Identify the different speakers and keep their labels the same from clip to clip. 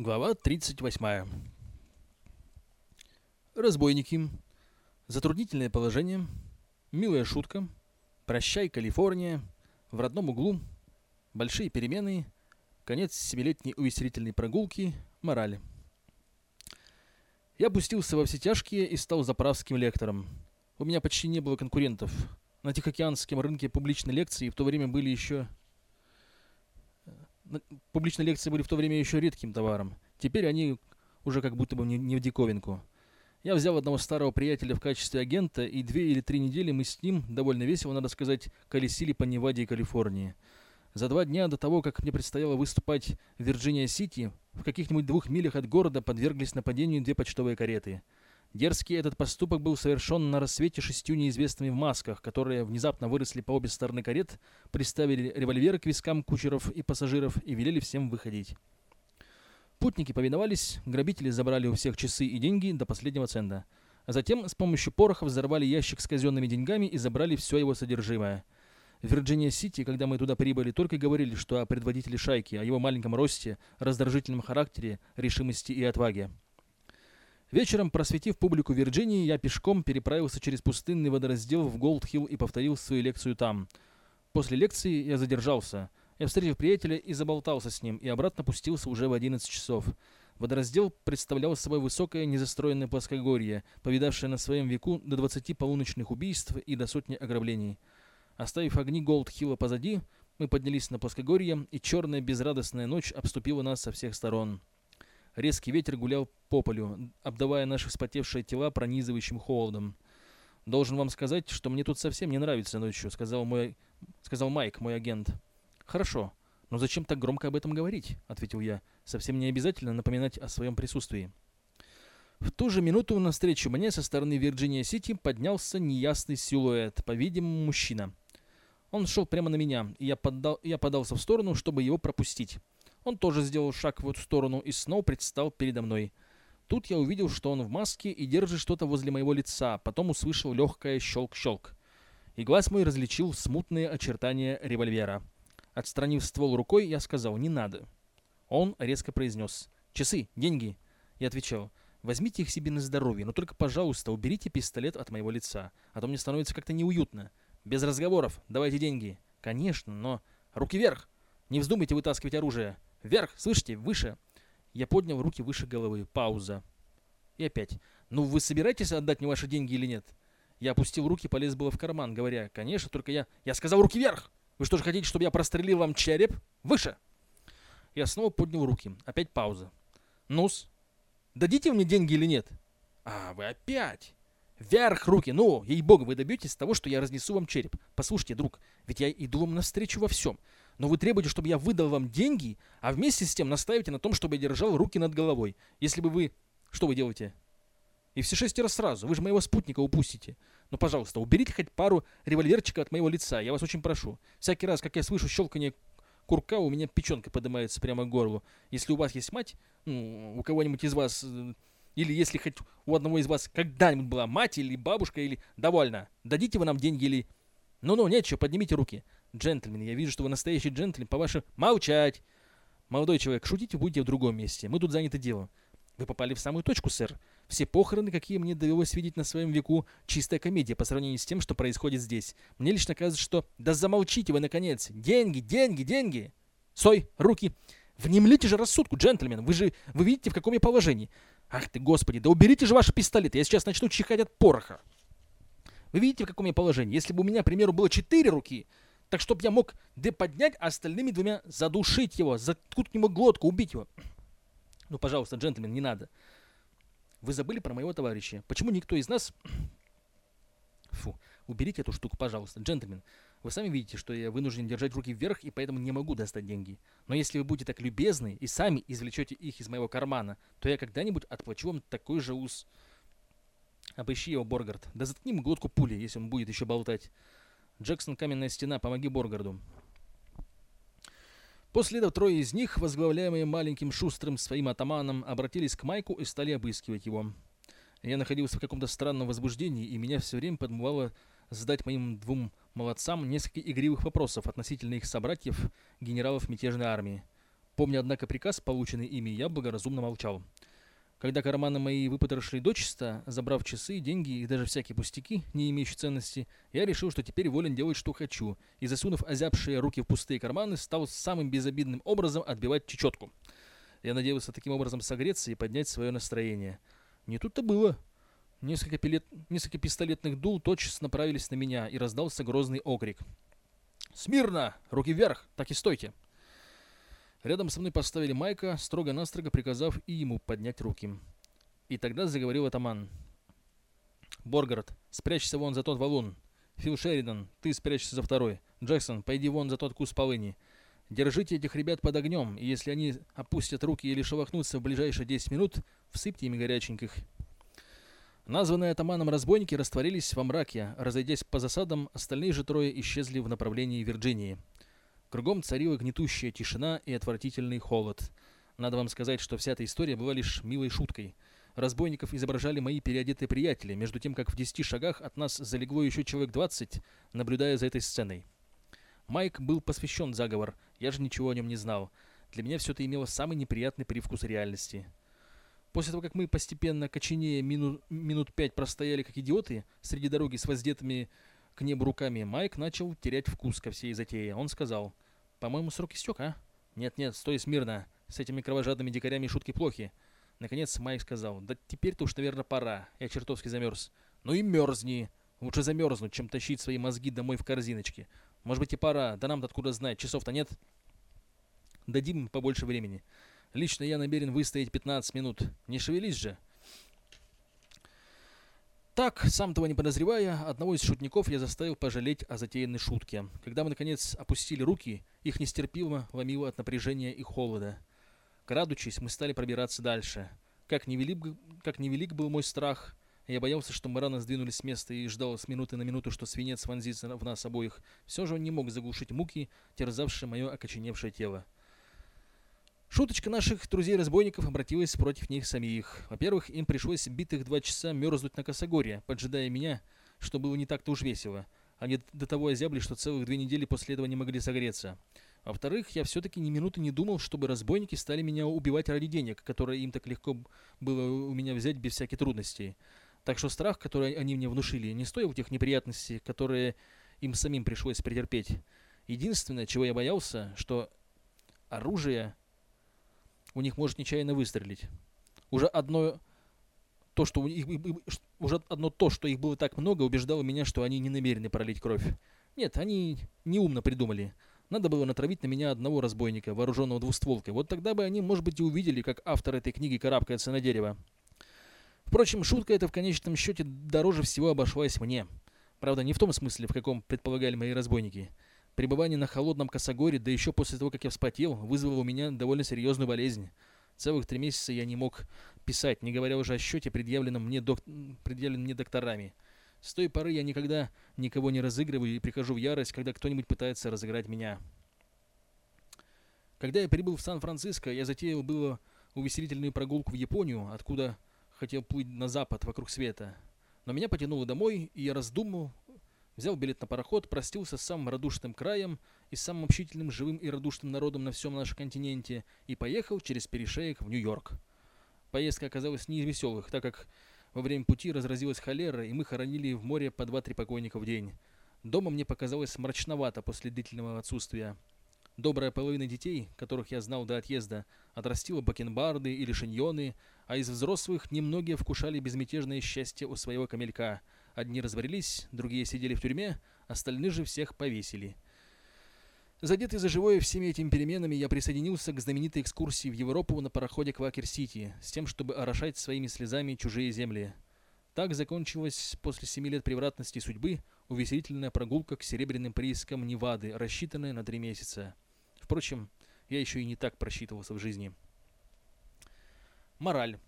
Speaker 1: Глава 38. Разбойники. Затруднительное положение. Милая шутка. Прощай, Калифорния. В родном углу. Большие перемены. Конец семилетней увеселительной прогулки. Морали. Я опустился во все тяжкие и стал заправским лектором. У меня почти не было конкурентов. На Тихоокеанском рынке публичной лекции в то время были еще публичные лекции были в то время еще редким товаром. Теперь они уже как будто бы не, не в диковинку. Я взял одного старого приятеля в качестве агента, и две или три недели мы с ним, довольно весело, надо сказать, колесили по Неваде и Калифорнии. За два дня до того, как мне предстояло выступать в Вирджиния-Сити, в каких-нибудь двух милях от города подверглись нападению две почтовые кареты – Дерзкий этот поступок был совершен на рассвете шестью неизвестными в масках, которые внезапно выросли по обе стороны карет, приставили револьверы к вискам кучеров и пассажиров и велели всем выходить. Путники повиновались, грабители забрали у всех часы и деньги до последнего цента. А затем с помощью пороха взорвали ящик с казенными деньгами и забрали все его содержимое. В Вирджиния-Сити, когда мы туда прибыли, только говорили, что о предводителе шайки, о его маленьком росте, раздражительном характере, решимости и отваге. Вечером, просветив публику Вирджинии, я пешком переправился через пустынный водораздел в Голдхилл и повторил свою лекцию там. После лекции я задержался. Я встретил приятеля и заболтался с ним, и обратно пустился уже в 11 часов. Водораздел представлял собой высокое незастроенное плоскогорье, повидавшее на своем веку до 20 полуночных убийств и до сотни ограблений. Оставив огни Голдхилла позади, мы поднялись на плоскогорье, и черная безрадостная ночь обступила нас со всех сторон. Резкий ветер гулял по полю, обдавая наши вспотевшие тела пронизывающим холодом. «Должен вам сказать, что мне тут совсем не нравится ночью», — сказал, мой... сказал Майк, мой агент. «Хорошо, но зачем так громко об этом говорить?» — ответил я. «Совсем не обязательно напоминать о своем присутствии». В ту же минуту навстречу мне со стороны Вирджиния-Сити поднялся неясный силуэт, по-видимому, мужчина. Он шел прямо на меня, и я, поддал... я подался в сторону, чтобы его пропустить. Он тоже сделал шаг в эту сторону и снова предстал передо мной. Тут я увидел, что он в маске и держит что-то возле моего лица, потом услышал легкое щелк-щелк. И глаз мой различил смутные очертания револьвера. Отстранив ствол рукой, я сказал «не надо». Он резко произнес «часы, деньги». Я отвечал «возьмите их себе на здоровье, но только, пожалуйста, уберите пистолет от моего лица, а то мне становится как-то неуютно. Без разговоров, давайте деньги». «Конечно, но...» «Руки вверх! Не вздумайте вытаскивать оружие!» Вверх, слышите, выше. Я поднял руки выше головы. Пауза. И опять. Ну, вы собираетесь отдать мне ваши деньги или нет? Я опустил руки, полез было в карман, говоря, конечно, только я... Я сказал руки вверх! Вы что же хотите, чтобы я прострелил вам череп? Выше! Я снова поднял руки. Опять пауза. Нус, дадите мне деньги или нет? А, вы опять. Вверх руки! Ну, ей-богу, вы добьетесь того, что я разнесу вам череп. Послушайте, друг, ведь я иду вам навстречу во всем но вы требуете, чтобы я выдал вам деньги, а вместе с тем настаиваете на том, чтобы я держал руки над головой. Если бы вы... Что вы делаете? И все шестеро сразу. Вы же моего спутника упустите. Ну, пожалуйста, уберите хоть пару револьверчика от моего лица. Я вас очень прошу. Всякий раз, как я слышу щелканье курка, у меня печенка поднимается прямо к горлу. Если у вас есть мать, ну, у кого-нибудь из вас... Э, или если хоть у одного из вас когда-нибудь была мать или бабушка, или... Довольно. Дадите вы нам деньги или... Ну-ну, нечего, поднимите руки. Джентльмен, я вижу, что вы настоящий джентльмен по вашим... Молчать! Молодой человек, шутите будете в другом месте. Мы тут заняты делом. Вы попали в самую точку, сэр. Все похороны, какие мне довелось видеть на своем веку, чистая комедия по сравнению с тем, что происходит здесь. Мне лично кажется, что... Да замолчите вы, наконец! Деньги, деньги, деньги! Стой, руки! Внемлите же рассудку, джентльмен! Вы же... Вы видите, в каком я положении? Ах ты, господи, да уберите же ваши пистолеты, я сейчас начну чихать от пороха. Вы видите, в каком я положении? Если бы у меня, к примеру, было четыре руки, так, чтобы я мог Д поднять, а остальными двумя задушить его, заткнуть ему глотку, убить его. Ну, пожалуйста, джентльмен, не надо. Вы забыли про моего товарища. Почему никто из нас... Фу, уберите эту штуку, пожалуйста, джентльмен. Вы сами видите, что я вынужден держать руки вверх, и поэтому не могу достать деньги. Но если вы будете так любезны и сами извлечете их из моего кармана, то я когда-нибудь отплачу вам такой же ус... Обыщи его, Боргард. Да заткни ему глотку пули, если он будет еще болтать. Джексон, каменная стена, помоги Боргарду. После этого трое из них, возглавляемые маленьким шустрым своим атаманом, обратились к Майку и стали обыскивать его. Я находился в каком-то странном возбуждении, и меня все время подмывало задать моим двум молодцам несколько игривых вопросов относительно их собратьев, генералов мятежной армии. Помня, однако, приказ, полученный ими, я благоразумно молчал. Когда карманы мои выпотрошили дочисто, забрав часы, деньги и даже всякие пустяки, не имеющие ценности, я решил, что теперь волен делать, что хочу, и, засунув озябшие руки в пустые карманы, стал самым безобидным образом отбивать чечетку. Я надеялся таким образом согреться и поднять свое настроение. Не тут-то было. Несколько, пилет... Несколько пистолетных дул тотчас направились на меня, и раздался грозный окрик. «Смирно! Руки вверх! Так и стойте!» Рядом со мной поставили Майка, строго-настрого приказав и ему поднять руки. И тогда заговорил атаман. «Боргард, спрячься вон за тот валун. Фил Шеридан, ты спрячься за второй. Джексон, пойди вон за тот кус полыни. Держите этих ребят под огнем, и если они опустят руки или шелохнутся в ближайшие 10 минут, всыпьте ими горяченьких». Названные атаманом разбойники растворились во мраке, разойдясь по засадам, остальные же трое исчезли в направлении Вирджинии. Кругом царила гнетущая тишина и отвратительный холод. Надо вам сказать, что вся эта история была лишь милой шуткой. Разбойников изображали мои переодетые приятели, между тем, как в десяти шагах от нас залегло еще человек двадцать, наблюдая за этой сценой. Майк был посвящен заговор, я же ничего о нем не знал. Для меня все это имело самый неприятный привкус реальности. После того, как мы постепенно, коченее, мину, минут пять простояли как идиоты среди дороги с воздетыми к небу руками, Майк начал терять вкус ко всей затее. Он сказал, «По-моему, срок истек, а?» «Нет-нет, стой смирно. С этими кровожадными дикарями шутки плохи». Наконец Майк сказал, «Да теперь-то уж, наверное, пора. Я чертовски замерз». «Ну и мерзни. Лучше замерзнуть, чем тащить свои мозги домой в корзиночке. Может быть и пора. Да нам-то откуда знать. Часов-то нет?» «Дадим им побольше времени. Лично я намерен выстоять 15 минут. Не шевелись же». Так, сам того не подозревая, одного из шутников я заставил пожалеть о затеянной шутке. Когда мы, наконец, опустили руки, их нестерпимо ломило от напряжения и холода. Крадучись, мы стали пробираться дальше. Как невелик, как невелик был мой страх, я боялся, что мы рано сдвинулись с места и ждал с минуты на минуту, что свинец вонзится в нас обоих. Все же он не мог заглушить муки, терзавшие мое окоченевшее тело. Шуточка наших друзей-разбойников обратилась против них самих. Во-первых, им пришлось битых два часа мерзнуть на косогоре, поджидая меня, что было не так-то уж весело. Они до того озябли, что целых две недели после этого не могли согреться. Во-вторых, я все-таки ни минуты не думал, чтобы разбойники стали меня убивать ради денег, которые им так легко было у меня взять без всяких трудностей. Так что страх, который они мне внушили, не стоил тех неприятностей, которые им самим пришлось претерпеть. Единственное, чего я боялся, что оружие у них может нечаянно выстрелить. Уже одно то, что у них, уже одно то, что их было так много, убеждало меня, что они не намерены пролить кровь. Нет, они неумно придумали. Надо было натравить на меня одного разбойника, вооруженного двустволкой. Вот тогда бы они, может быть, и увидели, как автор этой книги карабкается на дерево. Впрочем, шутка эта в конечном счете дороже всего обошлась мне. Правда, не в том смысле, в каком предполагали мои разбойники. Пребывание на холодном косогоре, да еще после того, как я вспотел, вызвало у меня довольно серьезную болезнь. Целых три месяца я не мог писать, не говоря уже о счете, предъявленном мне, док... предъявленном мне докторами. С той поры я никогда никого не разыгрываю и прихожу в ярость, когда кто-нибудь пытается разыграть меня. Когда я прибыл в Сан-Франциско, я затеял было увеселительную прогулку в Японию, откуда хотел плыть на запад, вокруг света. Но меня потянуло домой, и я раздумал, взял билет на пароход, простился с самым радушным краем и самым общительным, живым и радушным народом на всем нашем континенте и поехал через перешеек в Нью-Йорк. Поездка оказалась не из веселых, так как во время пути разразилась холера, и мы хоронили в море по два-три покойника в день. Дома мне показалось мрачновато после длительного отсутствия. Добрая половина детей, которых я знал до отъезда, отрастила бакенбарды или шиньоны, а из взрослых немногие вкушали безмятежное счастье у своего камелька – Одни развалились, другие сидели в тюрьме, остальные же всех повесили. Задетый за живое всеми этими переменами, я присоединился к знаменитой экскурсии в Европу на пароходе Квакер-Сити с тем, чтобы орошать своими слезами чужие земли. Так закончилась после семи лет превратности судьбы увеселительная прогулка к серебряным приискам Невады, рассчитанная на три месяца. Впрочем, я еще и не так просчитывался в жизни. Мораль.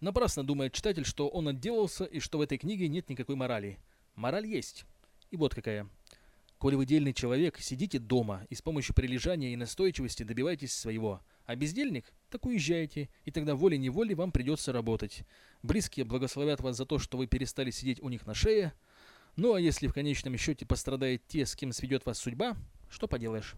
Speaker 1: Напрасно думает читатель, что он отделался и что в этой книге нет никакой морали. Мораль есть. И вот какая. Коли вы дельный человек, сидите дома и с помощью прилежания и настойчивости добивайтесь своего. А бездельник, так уезжайте, и тогда волей-неволей вам придется работать. Близкие благословят вас за то, что вы перестали сидеть у них на шее. Ну а если в конечном счете пострадают те, с кем сведет вас судьба, что поделаешь.